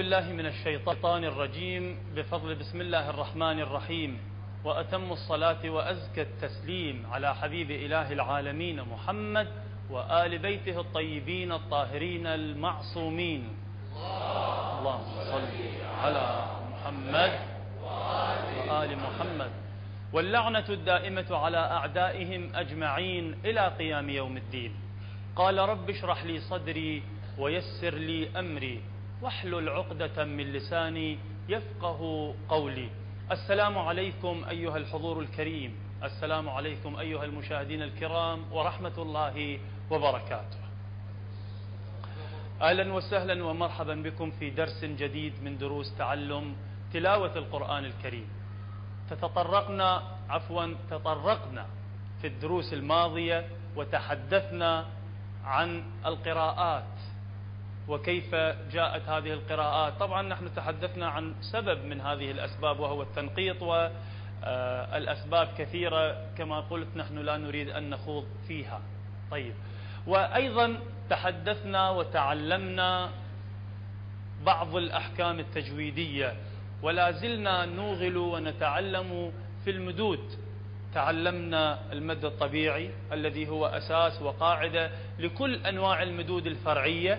بالله من الشيطان الرجيم. بفضل بسم الله الرحمن الرحيم. وأتم الصلاة وأزكى التسليم على حبيب إله العالمين محمد وآل بيته الطيبين الطاهرين المعصومين. اللهم صل على محمد وآل محمد. واللعنة الدائمة على أعدائهم أجمعين إلى قيام يوم الدين. قال رب اشرح لي صدري ويسر لي أمري. واحلل عقدة من لساني يفقه قولي. السلام عليكم أيها الحضور الكريم. السلام عليكم أيها المشاهدين الكرام ورحمة الله وبركاته. أهلا وسهلا ومرحبا بكم في درس جديد من دروس تعلم تلاوة القرآن الكريم. تتطرقنا عفوا تطرقنا في الدروس الماضية وتحدثنا عن القراءات. وكيف جاءت هذه القراءات. طبعا نحن تحدثنا عن سبب من هذه الأسباب وهو التنقيط والأسباب كثيرة كما قلت نحن لا نريد أن نخوض فيها. طيب. وأيضا تحدثنا وتعلمنا بعض الأحكام التجويدية ولا زلنا نوغل ونتعلم في المدود. تعلمنا المد الطبيعي الذي هو أساس وقاعدة لكل أنواع المدود الفرعية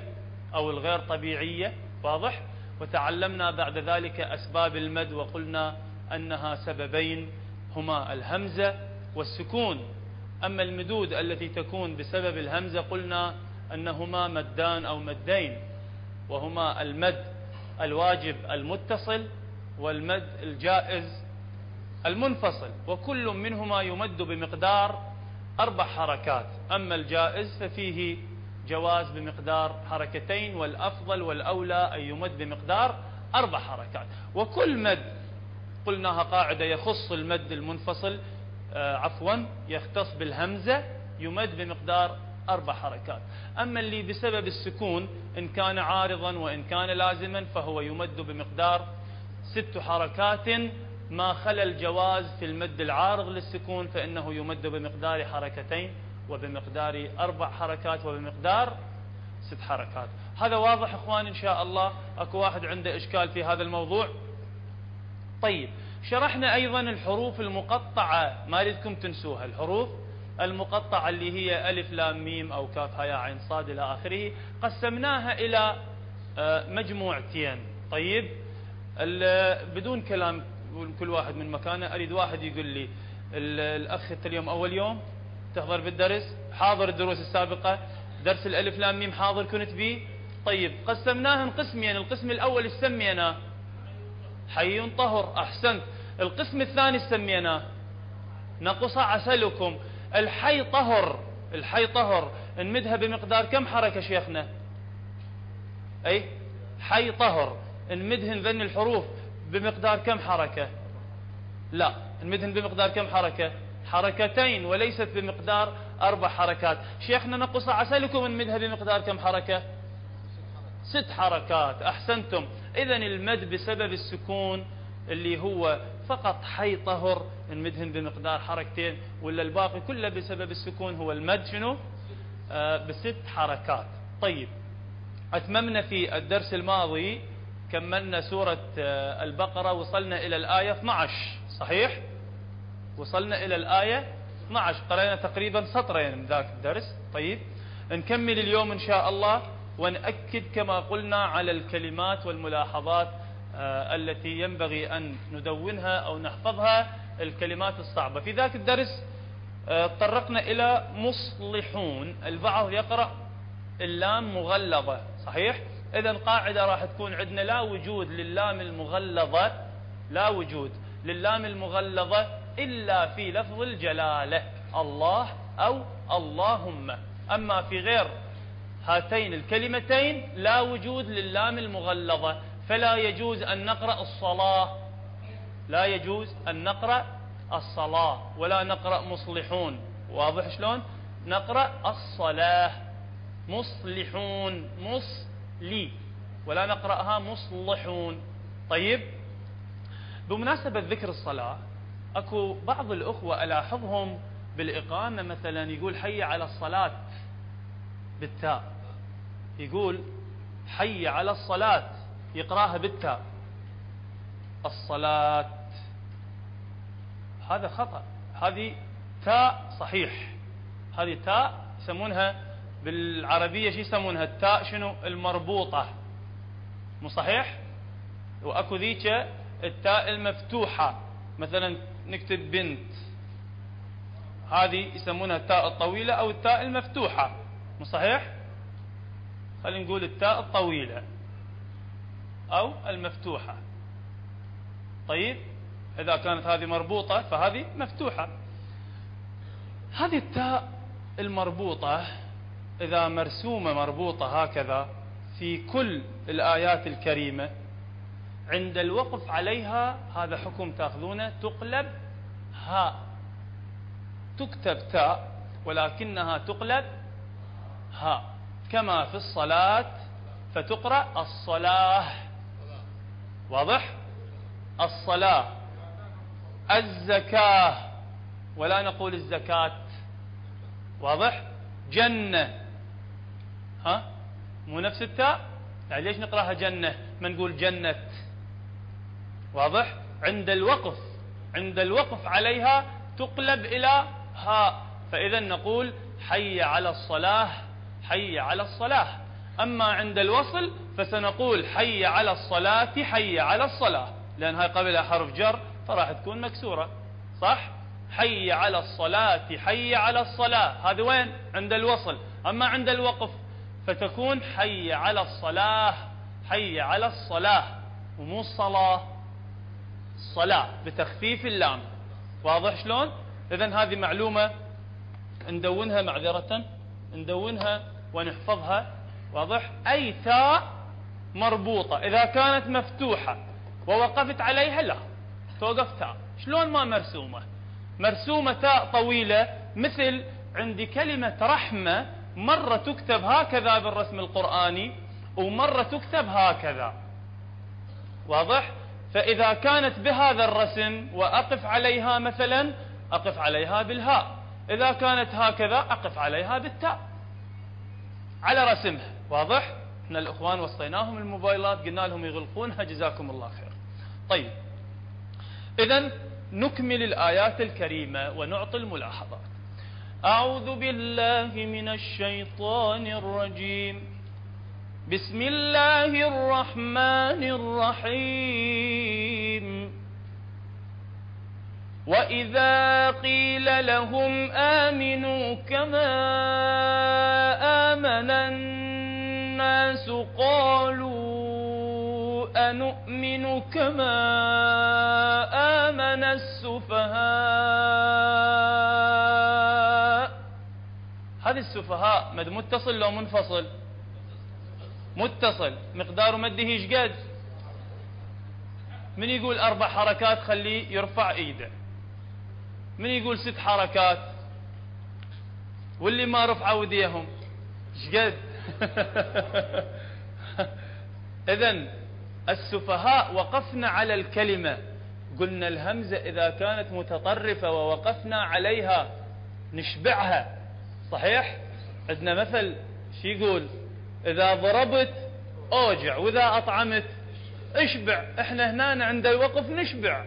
أو الغير طبيعية واضح؟ وتعلمنا بعد ذلك أسباب المد وقلنا أنها سببين هما الهمزة والسكون. أما المدود التي تكون بسبب الهمزة قلنا أنهما مدان أو مدين وهما المد الواجب المتصل والمد الجائز المنفصل وكل منهما يمد بمقدار أربع حركات. أما الجائز ففيه جواز بمقدار حركتين والأفضل والأولى أن يمد بمقدار أربع حركات. وكل مد قلناها قاعدة يخص المد المنفصل آه عفوا يختص بالهمزة يمد بمقدار أربع حركات. أما اللي بسبب السكون إن كان عارضا وإن كان لازما فهو يمد بمقدار ست حركات. ما خلا الجواز في المد العارض للسكون فإنه يمد بمقدار حركتين وبمقدار أربع حركات وبمقدار ست حركات. هذا واضح إخوان إن شاء الله؟ أكو واحد عنده إشكال في هذا الموضوع؟ طيب شرحنا أيضا الحروف المقطعة. ما أريدكم تنسوها. الحروف المقطعة اللي هي ألف لام ميم أو كاف هيا عين صاد إلى آخره. قسمناها إلى آه، مجموعتين. طيب بدون كلام كل واحد من مكانه أريد واحد يقول لي الأخ اليوم أول يوم؟ تحضر بالدرس حاضر الدروس السابقة درس الألف لام ميم حاضر كنت بيه طيب قسمناهم قسمين القسم الأول سميناه حي طهر أحسنت. القسم الثاني سميناه نقص عسلكم. الحي طهر الحي طهر. نمدها بمقدار كم حركة شيخنا؟ أي؟ حي طهر. نمدهن ذن الحروف بمقدار كم حركة؟ لا نمدهن بمقدار كم حركة؟ حركتين وليست بمقدار أربع حركات. شيخنا نقص عسلكم نمدها بمقدار كم حركة؟ ست حركات. أحسنتم. إذا المد بسبب السكون اللي هو فقط حي طهر نمدهن بمقدار حركتين ولا الباقي كله بسبب السكون هو المد شنو؟ آه بست حركات. طيب. أتممنا في الدرس الماضي كملنا سورة آه البقرة وصلنا إلى الآية 12 صحيح؟ وصلنا إلى الآية 12 قرأنا تقريبا سطرين من ذاك الدرس. طيب. نكمل اليوم إن شاء الله ونأكد كما قلنا على الكلمات والملاحظات آه التي ينبغي أن ندونها أو نحفظها الكلمات الصعبة. في ذاك الدرس آه طرقنا إلى مصلحون. البعض يقرأ اللام مغلظة صحيح؟ إذا قاعدة راح تكون عندنا لا وجود للام المغلظة لا وجود للام المغلظة إلا في لفظ الجلالة الله أو اللهم. أما في غير هاتين الكلمتين لا وجود للام المغلظة فلا يجوز أن نقرأ الصلاة. لا يجوز أن نقرأ الصلاة ولا نقرأ مصلحون. واضح شلون؟ نقرأ الصلاة. مصلحون مصلي. ولا نقرأها مصلحون. طيب؟ بمناسبة ذكر الصلاة أكو بعض الأخوة ألاحظهم بالإقامة مثلا يقول حي على الصلاة بالتاء. يقول حي على الصلاة يقرأها بالتاء. الصلاة. هذا خطأ. هذه تاء صحيح. هذه تاء يسمونها بالعربية شو يسمونها؟ التاء شنو؟ المربوطة. مو صحيح؟ وأكو ذيك التاء المفتوحة. مثلا نكتب بنت. هذه يسمونها التاء الطويلة أو التاء المفتوحة. مو صحيح؟ خلينا نقول التاء الطويلة أو المفتوحة. طيب إذا كانت هذه مربوطة فهذه مفتوحة. هذه التاء المربوطة إذا مرسومة مربوطة هكذا في كل الآيات الكريمة عند الوقف عليها هذا حكم تاخذونه تقلب هاء تكتب تاء ولكنها تقلب هاء كما في الصلاة فتقرأ الصلاة. واضح؟ الصلاة. الزكاة. ولا نقول الزكاة. واضح؟ جنة. ها؟ مو نفس التاء؟ يعني ليش نقرأها جنة؟ ما نقول جنة؟ واضح؟ عند الوقف عند الوقف عليها تقلب إلى هاء فإذا نقول حي على الصلاة حي على الصلاة. أما عند الوصل فسنقول حي على الصلاة حي على الصلاة. لأن هاي قبلها حرف جر فراح تكون مكسورة. صح؟ حي على الصلاة حي على الصلاة. هذا وين؟ عند الوصل. أما عند الوقف فتكون حي على الصلاة حي على الصلاة. ومو الصلاة. الصلاة بتخفيف اللام. واضح شلون؟ إذا هذه معلومة ندونها معذرة ندونها ونحفظها. واضح؟ أي تاء مربوطة. إذا كانت مفتوحة ووقفت عليها لا. توقف تاء. شلون ما مرسومة؟ مرسومة تاء طويلة مثل عندي كلمة رحمة مرة تكتب هكذا بالرسم القرآني ومرة تكتب هكذا. واضح؟ فإذا كانت بهذا الرسم وأقف عليها مثلا أقف عليها بالهاء. إذا كانت هكذا أقف عليها بالتاء. على رسمها. واضح؟ إحنا الإخوان وصيناهم الموبايلات قلنا لهم يغلقونها جزاكم الله خير. طيب. إذا نكمل الآيات الكريمة ونعطي الملاحظات. أعوذ بالله من الشيطان الرجيم. بسم الله الرحمن الرحيم. وإذا قيل لهم آمنوا كما آمن الناس قالوا أنؤمن كما آمن السفهاء. هذه السفهاء متصل لو منفصل؟ متصل مقدار مده إيش قد؟ من يقول أربع حركات خليه يرفع إيده. من يقول ست حركات؟ واللي ما رفعوا ايديهم إيش قد؟ اذا السفهاء وقفنا على الكلمة. قلنا الهمزة إذا كانت متطرفة ووقفنا عليها نشبعها. صحيح؟ عندنا مثل شو يقول؟ إذا ضربت أوجع وإذا أطعمت اشبع. إحنا هنا عند الوقف نشبع.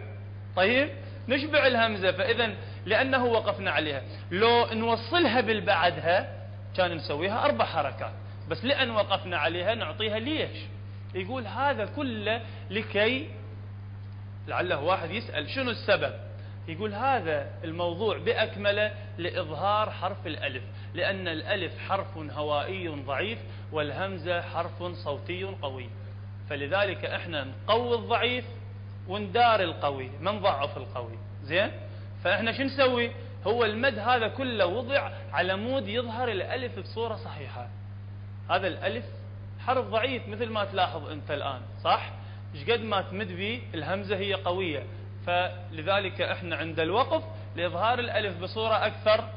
طيب؟ نشبع الهمزة فإذا لأنه وقفنا عليها. لو نوصلها بالبعدها كان نسويها أربع حركات. بس لأن وقفنا عليها نعطيها ليش؟ يقول هذا كله لكي لعله واحد يسأل شنو السبب؟ يقول هذا الموضوع بأكمله لإظهار حرف الألف. لأن الألف حرف هوائي ضعيف والهمزة حرف صوتي قوي. فلذلك إحنا نقوي الضعيف وندار القوي ما نضعف القوي؟ زين؟ فإحنا شو نسوي؟ هو المد هذا كله وضع على مود يظهر الألف بصورة صحيحة. هذا الألف حرف ضعيف مثل ما تلاحظ أنت الآن صح؟ إيش قد ما تمد به الهمزة هي قوية. فلذلك إحنا عند الوقف لإظهار الألف بصورة أكثر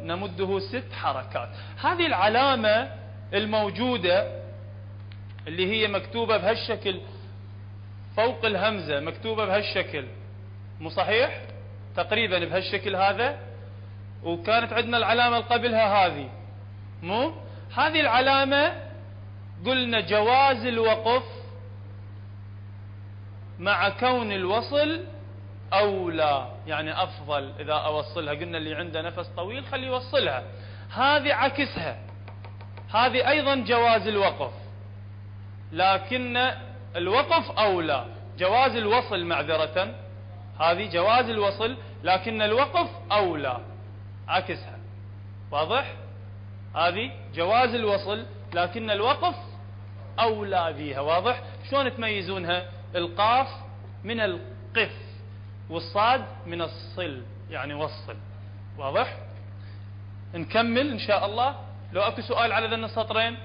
نمده ست حركات. هذه العلامة الموجودة اللي هي مكتوبة بهالشكل فوق الهمزة مكتوبة بهالشكل. مو صحيح؟ تقريبا بهالشكل هذا. وكانت عندنا العلامة قبلها هذه. مو؟ هذه العلامة قلنا جواز الوقف مع كون الوصل أولى يعني أفضل إذا أوصلها. قلنا اللي عنده نفس طويل خلي يوصلها. هذه عكسها. هذه أيضا جواز الوقف. لكن الوقف أولى. جواز الوصل معذرة. هذه جواز الوصل لكن الوقف أولى. عكسها. واضح؟ هذه جواز الوصل لكن الوقف أولى بها واضح؟ شلون تميزونها؟ القاف من القف. والصاد من الصل يعني وصل. واضح؟ نكمل إن شاء الله. لو أكو سؤال على ذن السطرين؟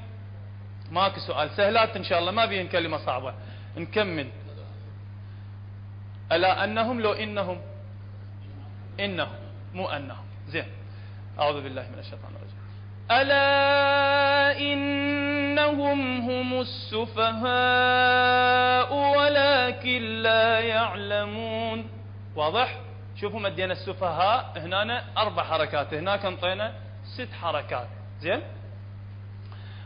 ماكو سؤال. سهلات إن شاء الله ما بيهن كلمة صعبة. نكمل. ألا أنهم لو إنهم؟ إنهم مو أنهم. زين. أعوذ بالله من الشيطان الرجيم. ألا إنهم هم السفهاء ولكن لا يعلمون. واضح؟ شوفوا مدينا السفهاء هنا أربع حركات هناك أنطينا ست حركات. زين؟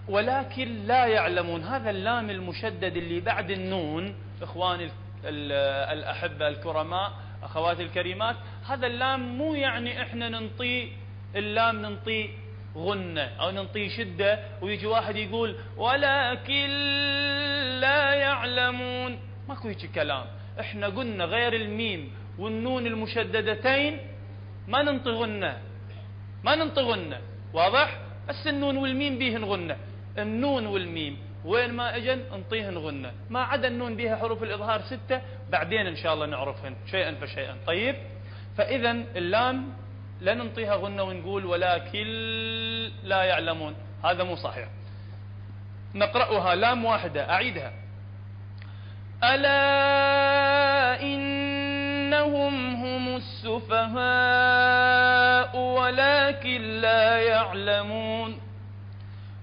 ولكن لا يعلمون هذا اللام المشدد اللي بعد النون إخواني الأحبة الكرماء أخواتي الكريمات هذا اللام مو يعني إحنا ننطي اللام ننطي غنة أو ننطي شدة ويجي واحد يقول ولكن لا يعلمون. ماكو هيك كلام. إحنا قلنا غير الميم والنون المشددتين ما ننطي غنة ما ننطي غنة واضح؟ بس النون والميم بيهن غنة النون والميم وين ما اجن انطيهن غنة ما عدا النون بها حروف الإظهار ستة بعدين إن شاء الله نعرفهن شيئا فشيئا. طيب؟ فإذا اللام لا ننطيها غنة ونقول ولكن لا يعلمون. هذا مو صحيح. نقرأها لام واحدة أعيدها. ألا إنهم هم السفهاء ولكن لا يعلمون.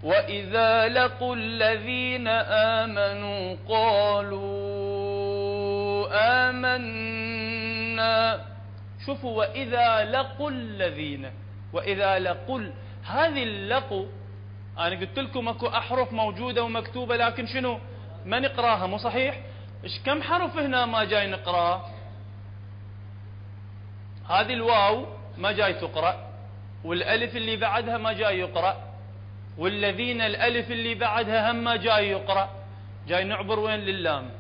وإذا لقوا الذين آمنوا قالوا آمنا. شوفوا وإذا لقوا الذين وإذا لقوا هذه اللقوا أنا قلت لكم أكو أحرف موجودة ومكتوبة لكن شنو؟ ما نقراها مو صحيح؟ إيش كم حرف هنا ما جاي نقراها هذه الواو ما جاي تقرأ والألف اللي بعدها ما جاي يقرأ والذين الألف اللي بعدها هم ما جاي يقرأ. جاي نعبر وين للام؟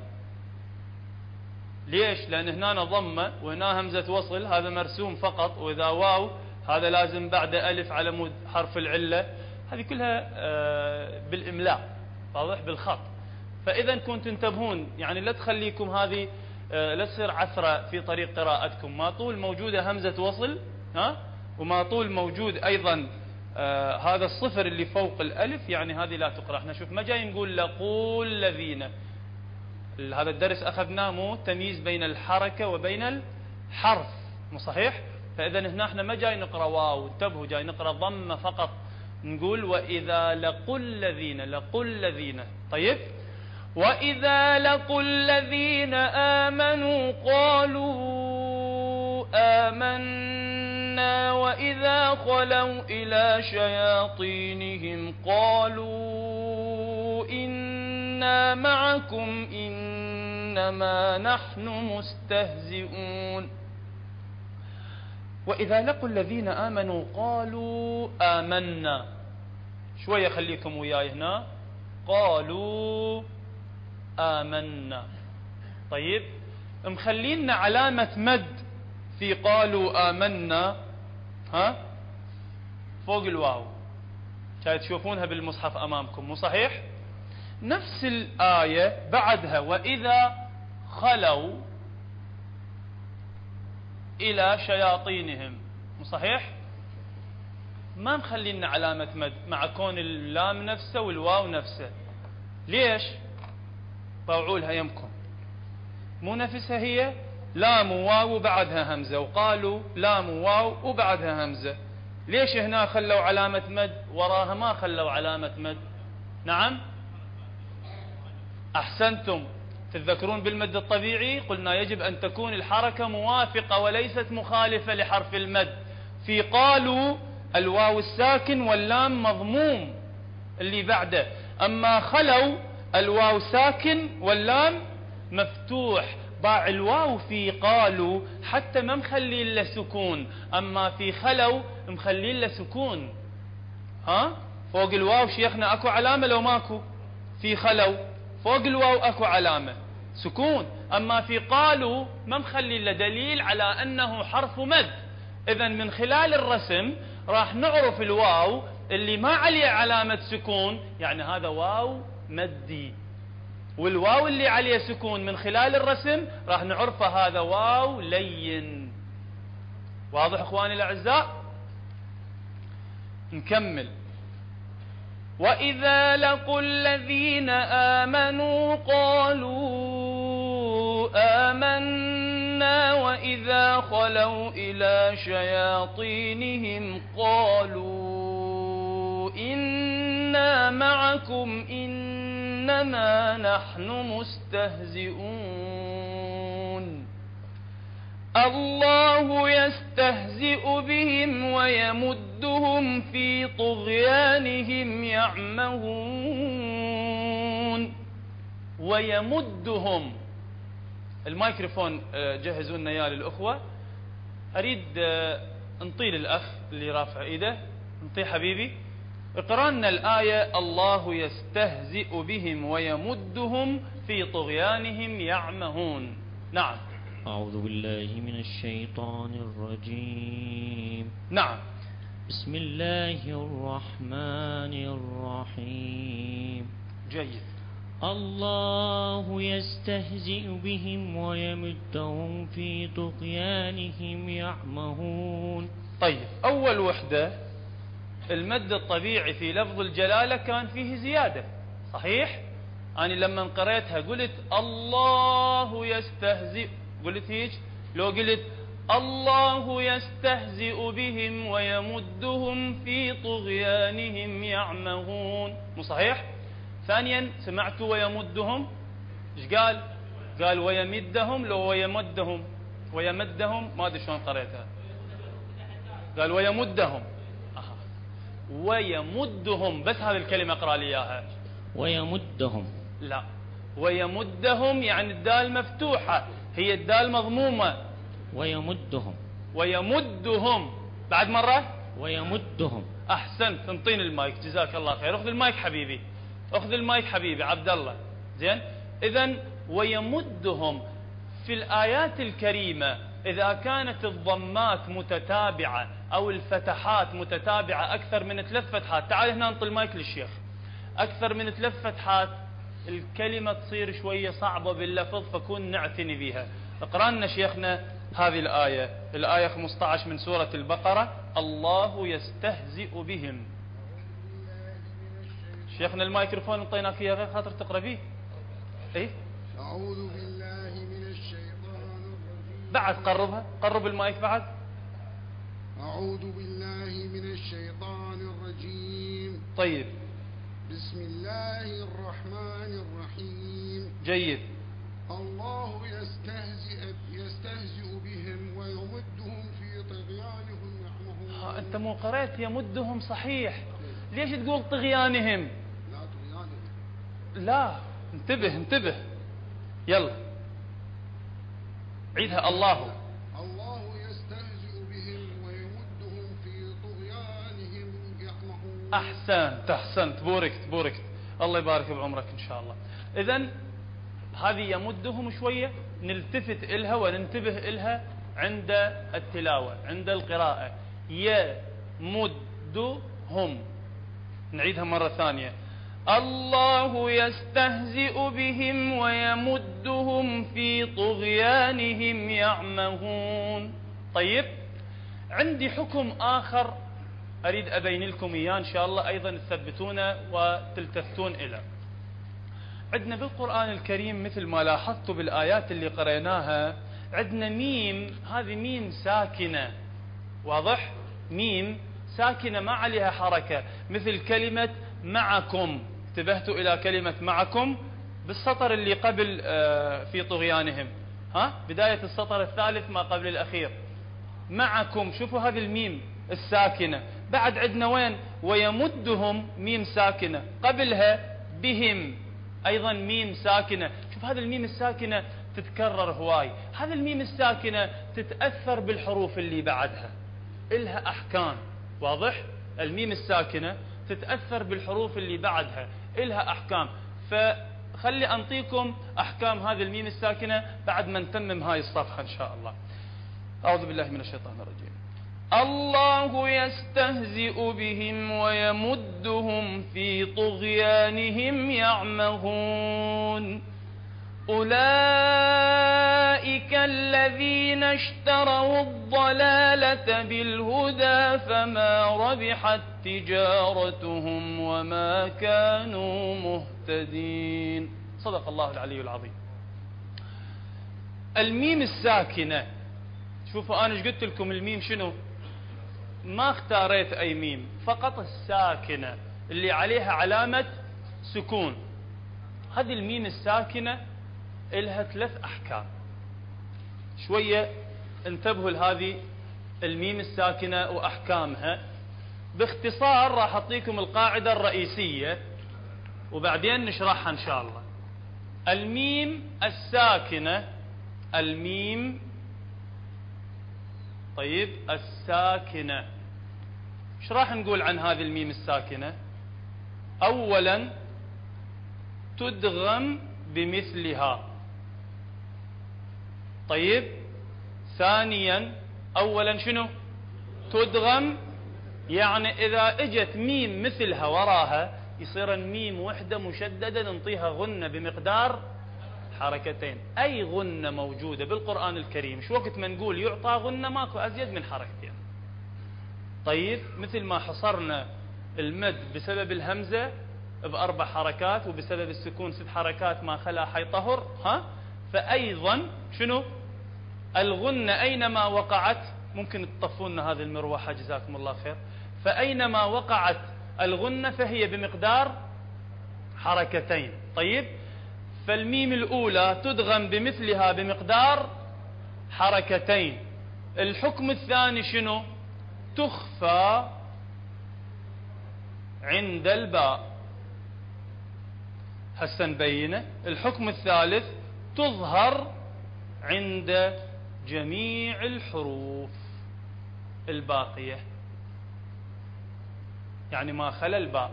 ليش؟ لأن هنا ضمة وهنا همزة وصل هذا مرسوم فقط وإذا واو هذا لازم بعد ألف على مود حرف العلة. هذه كلها آه، بالإملاء واضح؟ بالخط. فإذا كنتم تنتبهون يعني لا تخليكم هذه لا تصير عثرة في طريق قراءتكم. ما طول موجودة همزة وصل ها؟ وما طول موجود أيضا آه هذا الصفر اللي فوق الألف يعني هذه لا تقرأ. إحنا شوف ما جاي نقول لقول الذين. هذا الدرس أخذناه مو تمييز بين الحركة وبين الحرف مو صحيح؟ فإذا هنا إحنا ما جاي نقرأ واو انتبهوا جاي نقرأ ضمة فقط. نقول وإذا لقوا الذين لقوا الذين. طيب؟ وإذا لقوا الذين آمنوا قالوا آمنا وإذا خلوا إلى شياطينهم قالوا إنا معكم إنما نحن مستهزئون وإذا لقوا الذين آمنوا قالوا آمنا شوية خليكم وياي هنا قالوا آمنا. طيب مخلينا علامة مد في قالوا آمنا. ها؟ فوق الواو. شايف تشوفونها بالمصحف أمامكم مو صحيح؟ نفس الآية بعدها وإذا خلوا إلى شياطينهم. مو صحيح؟ ما مخلينا علامة مد مع كون اللام نفسه والواو نفسه. ليش؟ طوعوا لها يمكن. مو نفسها هي؟ لام واو وبعدها همزة. وقالوا لام واو وبعدها همزة. ليش هنا خلوا علامة مد؟ وراها ما خلوا علامة مد. نعم؟ أحسنتم. تذكرون بالمد الطبيعي؟ قلنا يجب أن تكون الحركة موافقة وليست مخالفة لحرف المد. في قالوا الواو الساكن واللام مضموم اللي بعده. أما خلوا الواو ساكن واللام مفتوح. باع الواو في قالوا حتى ما مخلي له سكون. أما في خلوا مخلي له سكون. ها؟ فوق الواو شيخنا أكو علامة لو ماكو؟ في خلوا فوق الواو أكو علامة. سكون. أما في قالوا ما مخلي له دليل على أنه حرف مد. اذا من خلال الرسم راح نعرف الواو اللي ما عليه علامة سكون. يعني هذا واو مدي. والواو اللي عليه سكون من خلال الرسم راح نعرفه هذا واو لين. واضح إخواني الأعزاء؟ نكمل. وإذا لقوا الذين آمنوا قالوا آمنا وإذا خلوا إلى شياطينهم قالوا إنا معكم إن إنما نحن مستهزئون. الله يستهزئ بهم ويمدهم في طغيانهم يعمهون. ويمدهم. الميكروفون آه، جهزوا لنا إياه للأخوة. أريد آه، نطيل الأخ اللي رافع إيده. نطيه حبيبي. اقرأ لنا الآية الله يستهزئ بهم ويمدهم في طغيانهم يعمهون. نعم. أعوذ بالله من الشيطان الرجيم. نعم. بسم الله الرحمن الرحيم. جيد. الله يستهزئ بهم ويمدهم في طغيانهم يعمهون. طيب أول وحدة المد الطبيعي في لفظ الجلالة كان فيه زيادة. صحيح؟ أنا لما قريتها قلت الله يستهزئ. قلت هيك؟ لو قلت الله يستهزئ بهم ويمدهم في طغيانهم يعمهون. مو صحيح؟ ثانيا سمعت ويمدهم؟ إيش قال؟ قال ويمدهم لو ويمدهم. ويمدهم ما أدري شلون قريتها. قال ويمدهم. ويمدهم. بس هذه الكلمة اقرأ لي إياها. ويمدهم. لا. ويمدهم يعني الدال مفتوحة. هي الدال مضمومة. ويمدهم. ويمدهم. بعد مرة. ويمدهم. أحسنت انطيني المايك. جزاك الله خير. أخذ المايك حبيبي. أخذ المايك حبيبي. عبد الله. زين. إذا ويمدهم. في الآيات الكريمة إذا كانت الضمات متتابعة أو الفتحات متتابعة أكثر من ثلاث فتحات. تعال هنا انطي المايك للشيخ. أكثر من ثلاث فتحات الكلمة تصير شوية صعبة باللفظ فكون نعتني بها. اقرأ لنا شيخنا هذه الآية. الآية 15 من سورة البقرة. الله يستهزئ بهم. شيخنا الميكروفون انطيناك إياه غير خاطر تقرأ فيه. اي أعوذ بالله من الشيطان الرجيم. بعد قربها. قرب المايك بعد. أعوذ بالله من الشيطان الرجيم. طيب. بسم الله الرحمن الرحيم. جيد. الله يستهزئ يستهزئ بهم ويمدهم في طغيانهم يعمهون. ها أنت مو قرأت يمدهم صحيح. ليش تقول طغيانهم؟ لا طغيانهم. لا انتبه انتبه. يلا. عيدها الله. أحسنت أحسنت. بوركت بوركت. الله يبارك بعمرك إن شاء الله. إذا هذه يمدهم شوية نلتفت إلها وننتبه إلها عند التلاوة عند القراءة. يمدهم. نعيدها مرة ثانية. الله يستهزئ بهم ويمدهم في طغيانهم يعمهون. طيب عندي حكم آخر. أريد أبين لكم إياه إن شاء الله. أيضا تثبتونه وتلتفتون إلى. عندنا بالقرآن الكريم مثل ما لاحظتوا بالآيات اللي قريناها عندنا ميم هذه ميم ساكنة. واضح؟ ميم ساكنة ما عليها حركة. مثل كلمة معكم. انتبهتوا إلى كلمة معكم بالسطر اللي قبل آه، في طغيانهم. ها؟ بداية السطر الثالث ما قبل الأخير. معكم. شوفوا هذه الميم الساكنة. بعد عندنا وين؟ ويمدهم ميم ساكنة. قبلها بهم أيضا ميم ساكنة. شوف هذه الميم الساكنة تتكرر هواي. هذه الميم الساكنة تتأثر بالحروف اللي بعدها. إلها أحكام. واضح؟ الميم الساكنة تتأثر بالحروف اللي بعدها. إلها أحكام. فخلي أنطيكم أحكام هذه الميم الساكنة بعد ما نتمم هاي الصفحة إن شاء الله. أعوذ بالله من الشيطان الرجيم. الله يستهزئ بهم ويمدهم في طغيانهم يعمهون. أولئك الذين اشتروا الضلالة بالهدى فما ربحت تجارتهم وما كانوا مهتدين. صدق الله العلي العظيم. الميم الساكنة. شوفوا أنا قلت لكم الميم شنو؟ ما اختاريت أي ميم فقط الساكنة اللي عليها علامة سكون. هذه الميم الساكنة إلها ثلاث أحكام. شوية انتبهوا لهذه الميم الساكنة وأحكامها. باختصار راح أعطيكم القاعدة الرئيسية وبعدين نشرحها إن شاء الله. الميم الساكنة الميم طيب الساكنة. إيش راح نقول عن هذه الميم الساكنة؟ أولا تدغم بمثلها. طيب ثانيا اولا شنو؟ تدغم يعني إذا إجت ميم مثلها وراها يصير الميم وحدة مشددة نعطيها غنة بمقدار حركتين. أي غنة موجودة بالقرآن الكريم؟ شو وقت ما نقول يعطى غنة ماكو أزيد من حركتين. طيب مثل ما حصرنا المد بسبب الهمزة بأربع حركات وبسبب السكون ست حركات ما خلا حيطهر ها؟ فايضا شنو؟ الغنة أينما وقعت؟ ممكن تطفون هذه المروحة جزاكم الله خير. فأينما وقعت الغنة فهي بمقدار حركتين. طيب فالميم الأولى تدغم بمثلها بمقدار حركتين. الحكم الثاني شنو؟ تخفى عند الباء. هسه نبينه. الحكم الثالث تظهر عند جميع الحروف الباقية. يعني ما خلا الباء.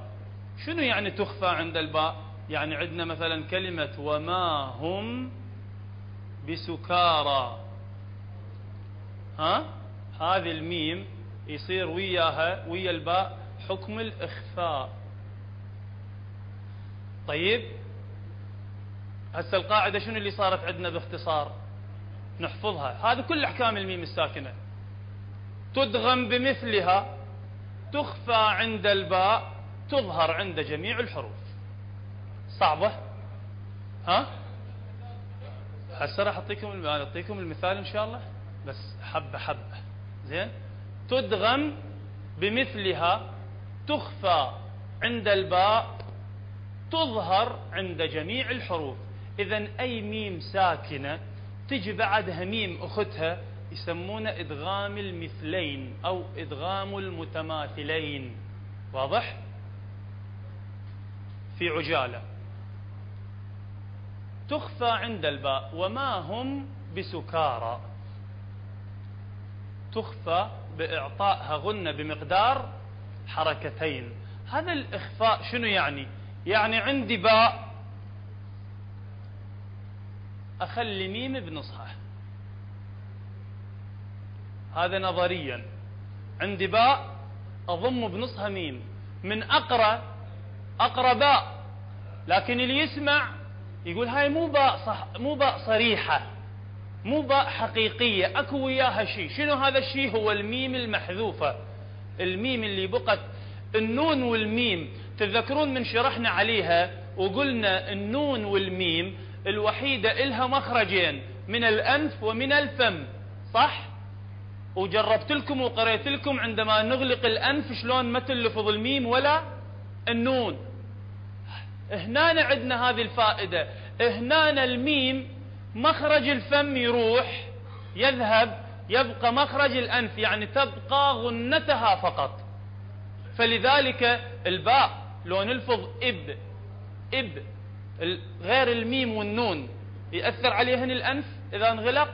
شنو يعني تخفى عند الباء؟ يعني عندنا مثلا كلمة وما هم بسكارى. ها؟ هذه الميم يصير وياها ويا الباء حكم الإخفاء. طيب؟ هسه القاعدة شنو اللي صارت عندنا باختصار؟ نحفظها. هذه كل أحكام الميم الساكنة. تدغم بمثلها تخفى عند الباء تظهر عند جميع الحروف. صعبة؟ ها؟ هسه راح أعطيكم أعطيكم المثال إن شاء الله. بس حبة حبة. زين؟ تدغم بمثلها تخفى عند الباء تظهر عند جميع الحروف. اذا أي ميم ساكنة تجي بعدها ميم أختها يسمونه إدغام المثلين أو إدغام المتماثلين. واضح؟ في عجالة. تخفى عند الباء وما هم بسكارى. تخفى بإعطائها غنة بمقدار حركتين. هذا الإخفاء شنو يعني؟ يعني عندي باء. أخلي ميم بنصها هذا نظريا. عندي باء أضم بنصها ميم. من أقرأ أقرأ باء. لكن اللي يسمع يقول هاي مو باء صح مو باء صريحة مو باء حقيقية. أكو وياها شيء. شنو هذا الشيء؟ هو الميم المحذوفة. الميم اللي بقت النون والميم. تذكرون من شرحنا عليها وقلنا النون والميم الوحيدة إلها مخرجين من الأنف ومن الفم. صح؟ وجربت لكم وقريت لكم عندما نغلق الأنف شلون ما تلفظ الميم ولا؟ النون. هنا عندنا هذه الفائدة. هنا الميم مخرج الفم يروح يذهب يبقى مخرج الأنف يعني تبقى غنتها فقط. فلذلك الباء لو نلفظ إب إب غير الميم والنون. يأثر عليهن الأنف إذا انغلق؟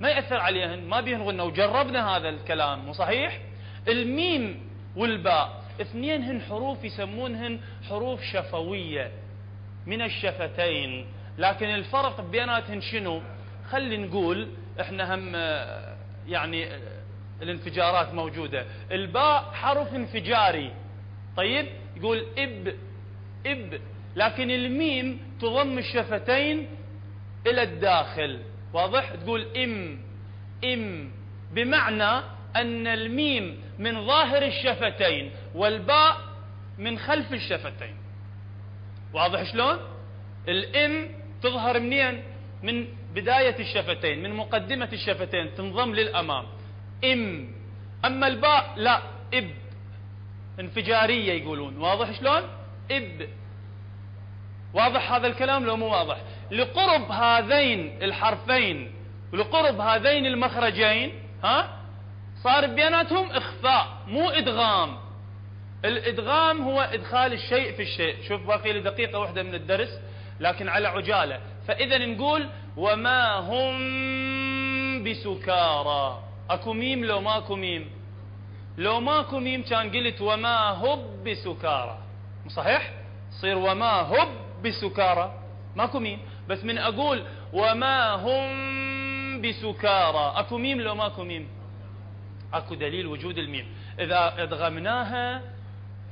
ما يأثر عليهن ما بيهن غنة وجربنا هذا الكلام مو صحيح؟ الميم والباء اثنينهن حروف يسمونهن حروف شفوية من الشفتين. لكن الفرق بيناتهن شنو؟ خلي نقول إحنا هم يعني الانفجارات موجودة. الباء حرف انفجاري. طيب؟ يقول إب إب. لكن الميم تضم الشفتين إلى الداخل. واضح؟ تقول إم إم. بمعنى أن الميم من ظاهر الشفتين والباء من خلف الشفتين. واضح شلون؟ الإم تظهر منين؟ من بداية الشفتين من مقدمة الشفتين تنضم للأمام. إم. أما الباء لا إب. انفجارية يقولون. واضح شلون؟ إب. واضح هذا الكلام لو مو واضح؟ لقرب هذين الحرفين ولقرب هذين المخرجين ها؟ صار بيناتهم إخفاء مو إدغام. الإدغام هو إدخال الشيء في الشيء. شوف باقي لي دقيقة واحدة من الدرس لكن على عجالة. فإذا نقول وما هم بسكارى. أكو ميم لو ماكو ميم. لو ماكو ميم كان قلت وما هب بسكارى. صحيح؟ صير وما هب بسكارى. ماكو ميم. بس من أقول وما هم بسكارى. أكو ميم لو ماكو ميم. اكو دليل وجود الميم اذا ادغمناها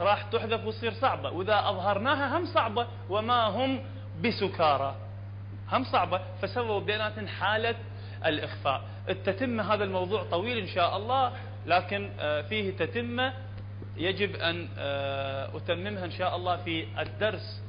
راح تحذف وتصير صعبة واذا اظهرناها هم صعبة وما هم بسكارى. هم صعبة فسووا بيناتهم حالة الإخفاء. التتمة هذا الموضوع طويل إن شاء الله لكن آه، فيه تتمة يجب أن آه، أتممها إن شاء الله في الدرس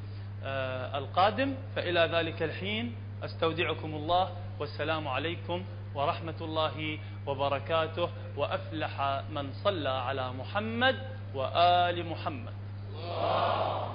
آه، القادم. فإلى ذلك الحين أستودعكم الله والسلام عليكم ورحمة الله وبركاته وأفلح من صلى على محمد وآل محمد. الله